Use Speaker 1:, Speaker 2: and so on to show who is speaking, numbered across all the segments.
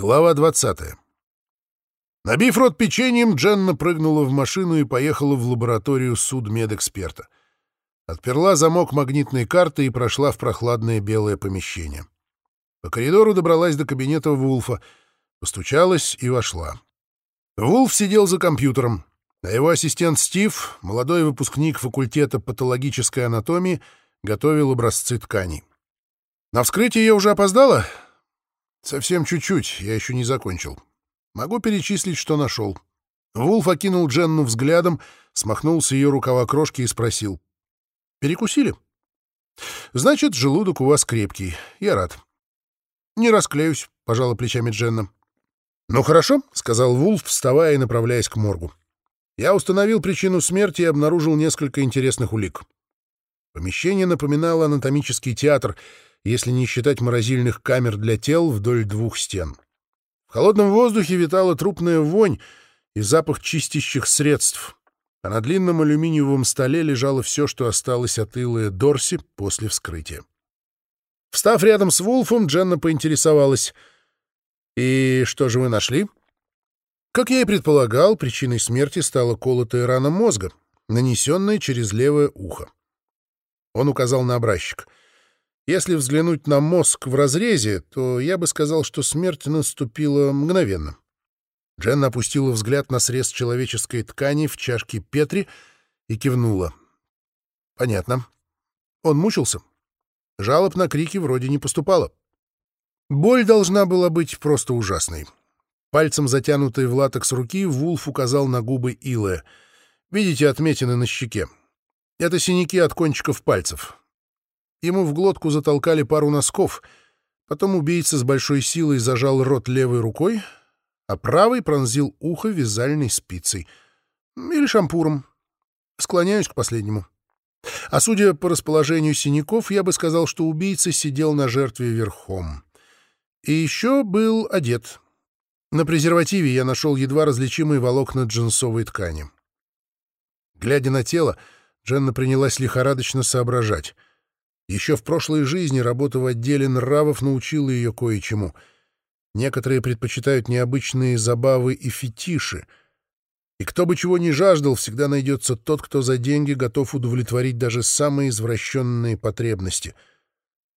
Speaker 1: Глава 20. Набив рот печеньем, Дженна прыгнула в машину и поехала в лабораторию судмедэксперта. Отперла замок магнитной карты и прошла в прохладное белое помещение. По коридору добралась до кабинета Вулфа, постучалась и вошла. Вулф сидел за компьютером, а его ассистент Стив, молодой выпускник факультета патологической анатомии, готовил образцы тканей. «На вскрытие я уже опоздала?» «Совсем чуть-чуть, я еще не закончил. Могу перечислить, что нашел». Вулф окинул Дженну взглядом, смахнул с ее рукава крошки и спросил. «Перекусили?» «Значит, желудок у вас крепкий. Я рад». «Не расклеюсь», — пожала плечами Дженна. «Ну хорошо», — сказал Вулф, вставая и направляясь к моргу. «Я установил причину смерти и обнаружил несколько интересных улик». Помещение напоминало анатомический театр — если не считать морозильных камер для тел вдоль двух стен. В холодном воздухе витала трупная вонь и запах чистящих средств, а на длинном алюминиевом столе лежало все, что осталось от Илы Дорси после вскрытия. Встав рядом с Вулфом, Дженна поинтересовалась. «И что же вы нашли?» Как я и предполагал, причиной смерти стала колотая рана мозга, нанесенная через левое ухо. Он указал на образчик — если взглянуть на мозг в разрезе, то я бы сказал, что смерть наступила мгновенно. Дженна опустила взгляд на срез человеческой ткани в чашке Петри и кивнула. «Понятно. Он мучился. Жалоб на крики вроде не поступало. Боль должна была быть просто ужасной. Пальцем затянутой в латекс руки Вулф указал на губы Илая. «Видите отметины на щеке? Это синяки от кончиков пальцев. Ему в глотку затолкали пару носков. Потом убийца с большой силой зажал рот левой рукой, а правой пронзил ухо вязальной спицей. Или шампуром. Склоняюсь к последнему. А судя по расположению синяков, я бы сказал, что убийца сидел на жертве верхом. И еще был одет. На презервативе я нашел едва различимые волокна джинсовой ткани. Глядя на тело, Дженна принялась лихорадочно соображать — еще в прошлой жизни работа в отделе нравов научила ее кое-чему. Некоторые предпочитают необычные забавы и фетиши. И кто бы чего ни жаждал, всегда найдется тот, кто за деньги готов удовлетворить даже самые извращенные потребности.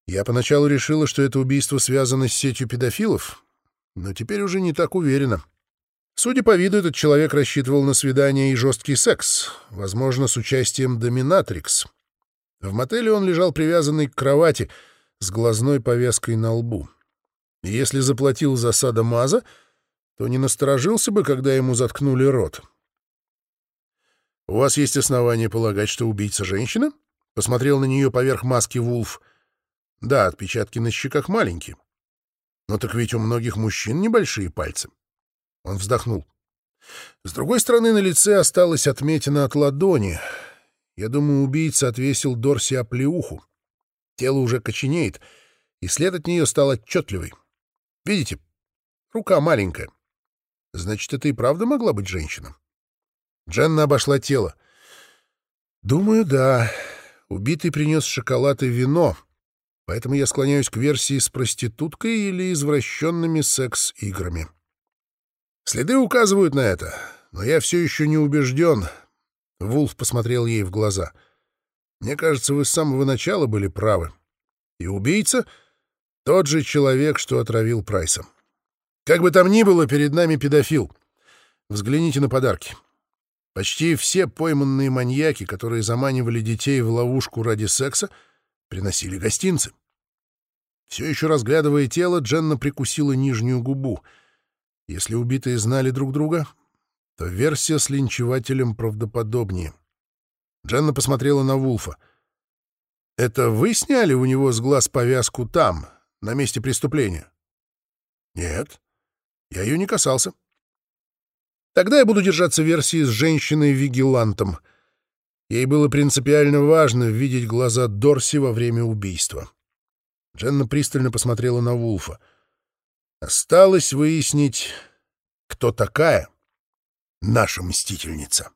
Speaker 1: Я поначалу решила, что это убийство связано с сетью педофилов, но теперь уже не так уверена. Судя по виду, этот человек рассчитывал на свидание и жесткий секс, возможно, с участием доминатрикс — в мотеле он лежал привязанный к кровати с глазной повязкой на лбу. Если заплатил за садомаза, то не насторожился бы, когда ему заткнули рот. «У вас есть основания полагать, что убийца женщина?» — посмотрел на нее поверх маски Вулф. «Да, отпечатки на щеках маленькие. Но так ведь у многих мужчин небольшие пальцы». Он вздохнул. С другой стороны, на лице осталась отметина от ладони — я думаю, убийца отвесил Дорси оплеуху. Тело уже коченеет, и след от нее стал отчетливый. Видите, рука маленькая. Значит, это и правда могла быть женщина. Дженна обошла тело. Думаю, да. Убитый принес шоколад и вино, поэтому я склоняюсь к версии с проституткой или извращенными секс-играми. Следы указывают на это, но я все еще не убежден — Вулф посмотрел ей в глаза. «Мне кажется, вы с самого начала были правы. И убийца — тот же человек, что отравил Прайса. Как бы там ни было, перед нами педофил. Взгляните на подарки. Почти все пойманные маньяки, которые заманивали детей в ловушку ради секса, приносили гостинцы. Все еще разглядывая тело, Дженна прикусила нижнюю губу. Если убитые знали друг друга, то версия с линчевателем правдоподобнее. Дженна посмотрела на Вулфа. «Это вы сняли у него с глаз повязку там, на месте преступления?» «Нет, я ее не касался». «Тогда я буду держаться версии с женщиной-вигилантом. Ей было принципиально важно видеть глаза Дорси во время убийства». Дженна пристально посмотрела на Вулфа. «Осталось выяснить, кто такая» наша мстительница.